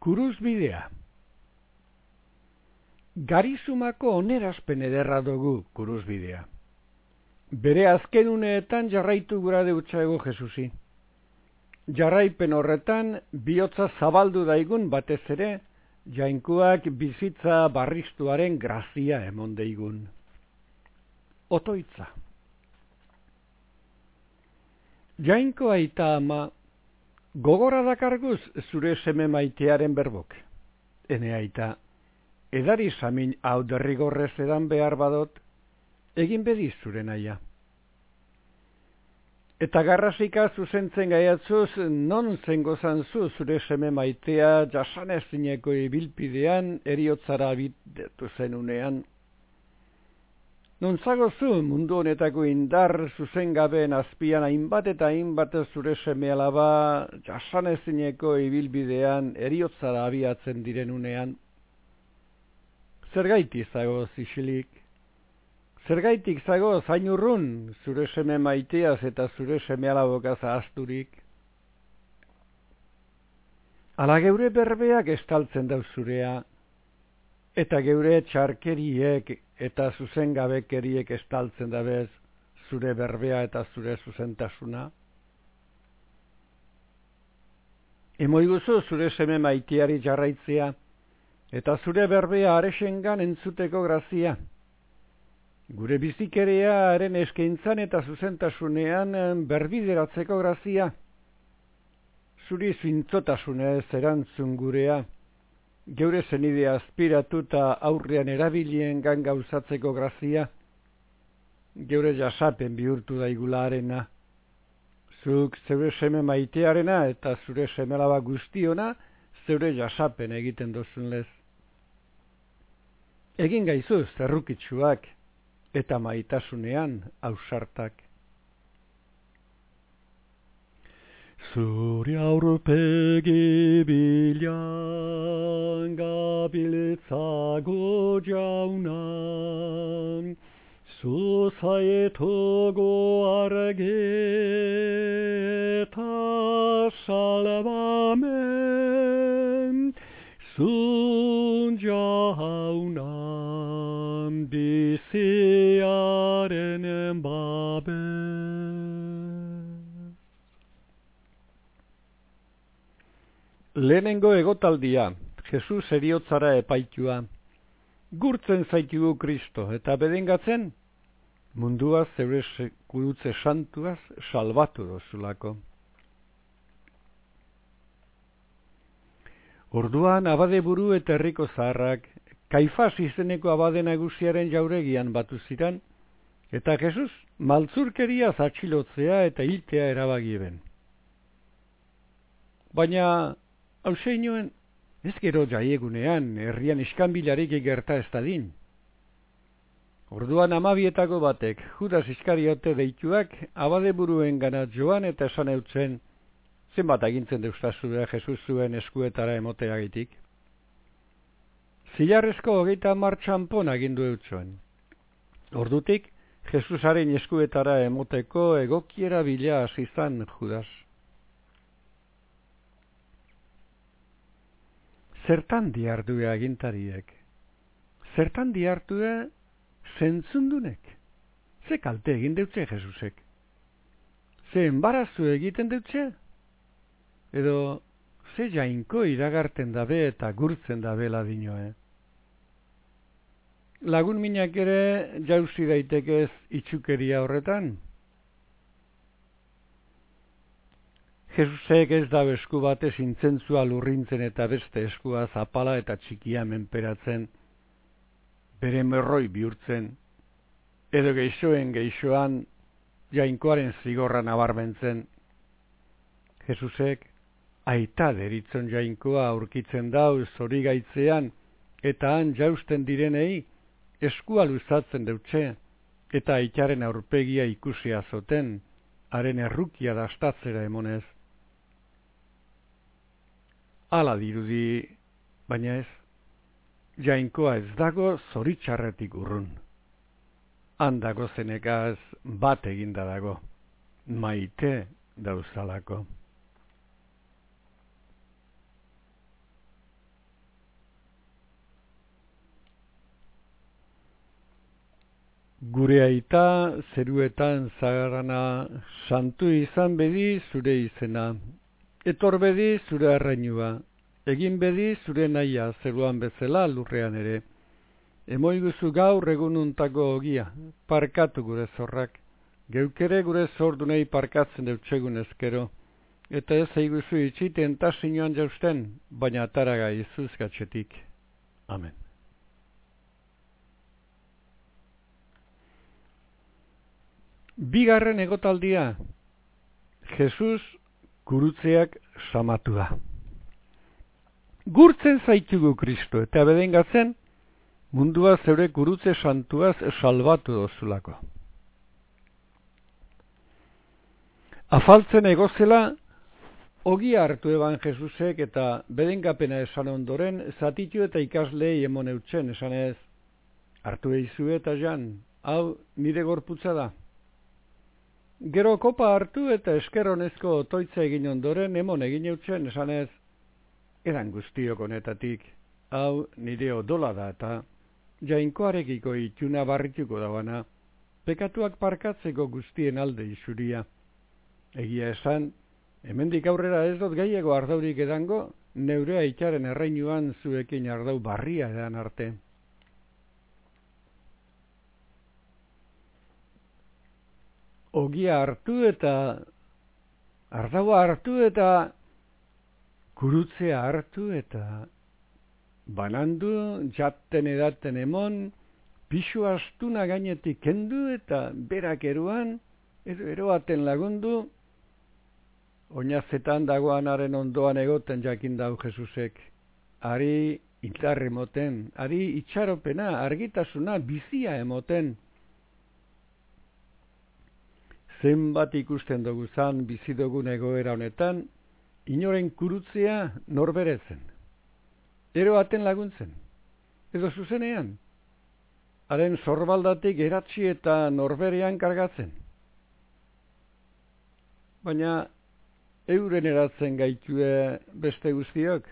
Kuruz bidea. Garizumako onerazpen ederra dugu kuruz bidea. Bere azken uneetan jarraitu gura deutxago Jesusi. Jarraipen horretan bihotza zabaldu daigun batez ere, jainkuak bizitza barristuaren grazia emon deigun. Otoitza. Jainko aita ama, gogora dakarguz zure seme maitearen berbok. Ene aita, edari samin hau derrigorrez edan behar badot, egin bedi zure naia. Eta garrasika zuzentzen gaiatzuz, non zengo zu zure seme maitea jasanezineko ibilpidean eriotzara bidetu zenunean. Non zagozu mundu honetako indar zuzen gabeen azpian hainbat eta hainbat zure seme alaba jasanezineko ibilbidean eriotzara abiatzen direnunean. Zer gaiti zagoz isilik? Zergaitik zago zainurrun zure seme maiteaz eta zure seme alabokaz ahazturik. Ala geure berbeak estaltzen dauz zurea, eta geure txarkeriek eta zuzen gabekeriek estaltzen dabez zure berbea eta zure zuzentasuna. Emoiguzu zure seme maiteari jarraitzea, eta zure berbea aresengan entzuteko grazia. Gure bizikerearen eskaintzan eta zuzentasunean berbideratzeko grazia. Zuri zintzotasunez erantzun gurea. Geure zenide aspiratu eta aurrean erabilien gan gauzatzeko grazia. Geure jasapen bihurtu daigula arena. Zuk zeure seme maitearena eta zure semelaba guztiona zeure jasapen egiten dozun lez. Egin gaizu zerrukitsuak eta maitasunean ausartak. Zure aurpegi bilan gabiltzago jauna, Zuzaietugu argi eta salbame, Zure Lehenengo egotaldia, Jesus eriotzara epaitua, gurtzen zaitugu Kristo, eta bedengatzen, mundua zeure kudutze santuaz salbatu dozulako. Orduan abade buru eta herriko zaharrak, kaifaz izeneko abade nagusiaren jauregian batu ziren, eta Jesus maltzurkeria zatxilotzea eta hiltea erabagieben. Baina Hauze inoen, ez gero jaiegunean, herrian iskanbilarik egerta ez dadin. Orduan amabietako batek, judas iskariote deituak, abade buruen gana joan eta esan eutzen, zenbat agintzen deustazu da Jesus zuen eskuetara emotea gaitik. Zilarrezko hogeita martxanpon agindu eutzuen. Ordutik, Jesusaren eskuetara emoteko egokiera bila azizan judas. Zertan diardue agintariek? Zertan diardue zentzundunek? Ze kalte egin deutze Jesusek? Ze enbarazu egiten deutze? Edo ze jainko iragarten dabe eta gurtzen dabe ladinoe? Lagun minak ere jauzi daitekez itxukeria horretan? Jesusek ez da esku batez intzentzua lurrintzen eta beste eskua zapala eta txikia menperatzen, bere merroi bihurtzen, edo geixoen geixoan jainkoaren zigorra nabarmentzen. Jesusek aita deritzen jainkoa aurkitzen dau zori gaitzean, eta han jausten direnei eskua luzatzen deutxe, eta aitaren aurpegia ikusia zoten, haren errukia dastatzera emonez ala dirudi, baina ez, jainkoa ez dago zoritxarretik urrun. Handago zenekaz bat eginda dago, maite dauzalako. Gure aita zeruetan zagarana, santu izan bedi zure izena, Etor bedi zure arrainua. Egin bedi zure naia zeruan bezala lurrean ere. Emoiguzu gaur egununtako ogia, parkatu gure zorrak. Geukere gure zordunei parkatzen deutsegun ezkero. Eta ez eiguzu itxiten tasinoan jausten, baina ataraga izuz gatxetik. Amen. Bigarren egotaldia, Jesus gurutzeak samatua. Gurtzen zaitugu Kristo eta bedengatzen, mundua zeure gurutze santuaz salbatu dozulako. Afaltzen egozela, ogia hartu eban Jesusek eta bedengapena esan ondoren, zatitu eta ikaslei emon eutzen, esan ez, hartu eizu eta jan, hau nire gorputza da. Gero kopa hartu eta eskeronezko otoitza egin ondoren, emon egin eutzen, esan ez, edan guztiok honetatik, hau nire odola da eta jainkoarekiko ituna barrituko dauana, pekatuak parkatzeko guztien alde isuria. Egia esan, hemendik aurrera ez dut gehiago ardaurik edango, neure aitaren erreinuan zuekin ardau barria edan arte. Ogia hartu eta ardaua hartu eta kurutzea hartu eta banandu, jatten edaten emon, pixu astuna gainetik kendu eta berak eruan, edo eroaten lagundu, oinazetan dagoanaren ondoan egoten jakin dau Jesusek. Ari intarre moten, ari itxaropena, argitasuna, bizia emoten. Zenbat ikusten dugu zan bizi dugun egoera honetan, inoren kurutzea norberetzen ero aten laguntzen. Edo zuzenean, haren zorbaldatik eratzi eta norberean kargatzen. Baina euren eratzen gaitue beste guztiok.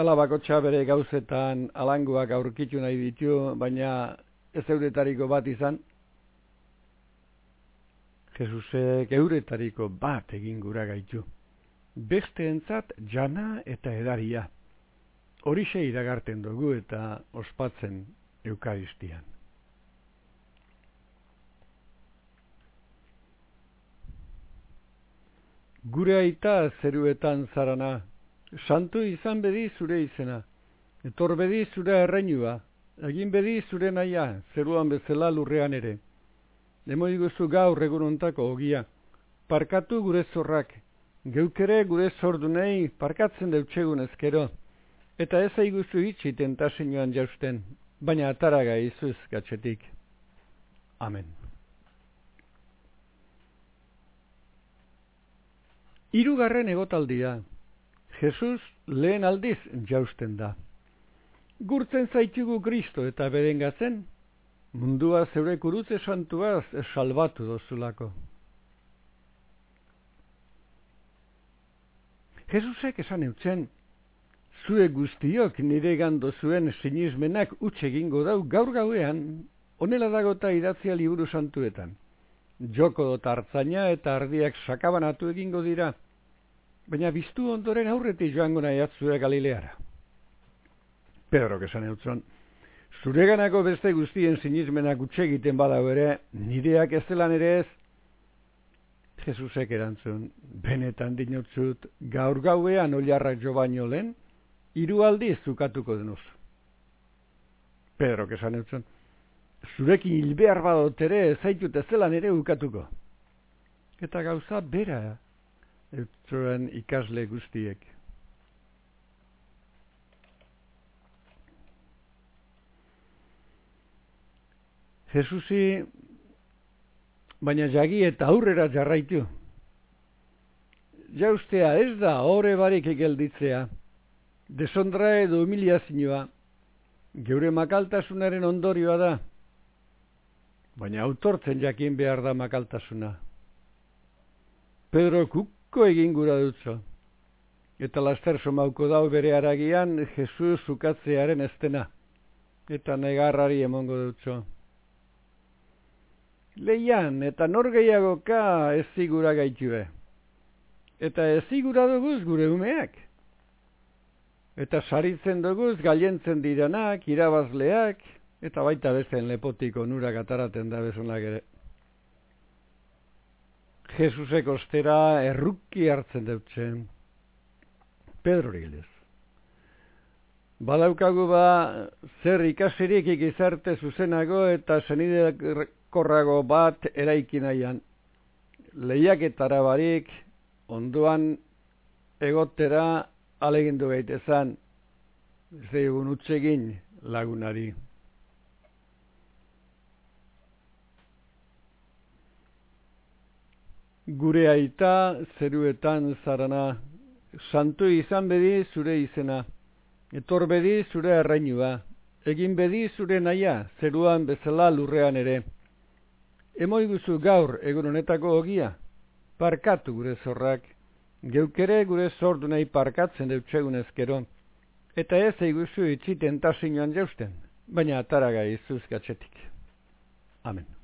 Alabako txabere gauzetan alanguak aurkitu nahi ditu, baina ez euretariko bat izan. Jesusek euretariko bat egin gura gaitu. Beste entzat jana eta edaria horixe iragarten dugu eta ospatzen eukaristian. Gure aita zeruetan zarana, santu izan bedi zure izena, etor bedi zure erreinua, egin bedi zure naia, zeruan bezala lurrean ere. Nemo iguzu gaur egunontako ogia, parkatu gure zorrak, geukere gure zordunei parkatzen deutsegun ezkero, Eta ez aiguzu itxi tentazioan jausten, baina ataraga izuz gatxetik. Amen. Hirugarren egotaldia, Jesus lehen aldiz jausten da. Gurtzen zaitugu Kristo eta berengatzen, mundua zeure kurutze santuaz salbatu dozulako. Jesusek esan eutzen, zue guztiok nire gando zuen sinismenak utxe egingo dau gaur gauean, onela dagota idatzia liburu santuetan. Joko dot hartzaina eta ardiak sakabanatu egingo dira, baina biztu ondoren aurreti joango nahi atzue Galileara. Pedro, kesan eutzon, zureganako beste guztien sinismenak utxe egiten badau ere, nireak ez zelan ere ez, Jesusek erantzun, benetan dinotzut, gaur gauean oliarrak jo baino lehen, hiru aldiz zukatuko denuz. Pedro, kesan eutzen, zurekin hilbehar badot ere zaitut ezelan ere ukatuko. Eta gauza bera eutzen ikasle guztiek. Jesusi, baina jagi eta aurrera jarraitu. Jaustea ez da horre barik egelditzea desondra edo humiliazioa, geure makaltasunaren ondorioa da, baina autortzen jakin behar da makaltasuna. Pedro kukko egin gura dutzo, eta laster somauko dau bere aragian Jesus zukatzearen estena, eta negarrari emongo dutzo. Leian, eta nor gehiagoka ez zigura gaitue. Eta ez zigura duguz gure umeak. Eta saritzen duguz gaientzen diranak, irabazleak, eta baita bezen lepotik onurak ataraten da bezunak ere. Jesusek ostera erruki hartzen dutzen. Pedro Riles. Badaukagu ba zer ikasirik ikizarte zuzenago eta senidekorrago bat eraiki nahian. Lehiaketara barik onduan egotera alegindu gaitezan zeigun utzegin lagunari. Gure aita zeruetan zarana, santu izan bedi zure izena, etor bedi zure arrainua, egin bedi zure naia, zeruan bezala lurrean ere. Emoiguzu gaur egun honetako ogia, parkatu gure zorrak, geukere gure zordu nahi parkatzen deutsegun ezkero, eta ez eiguzu itxiten tasinoan jausten, baina ataraga izuz gatzetik. Amen.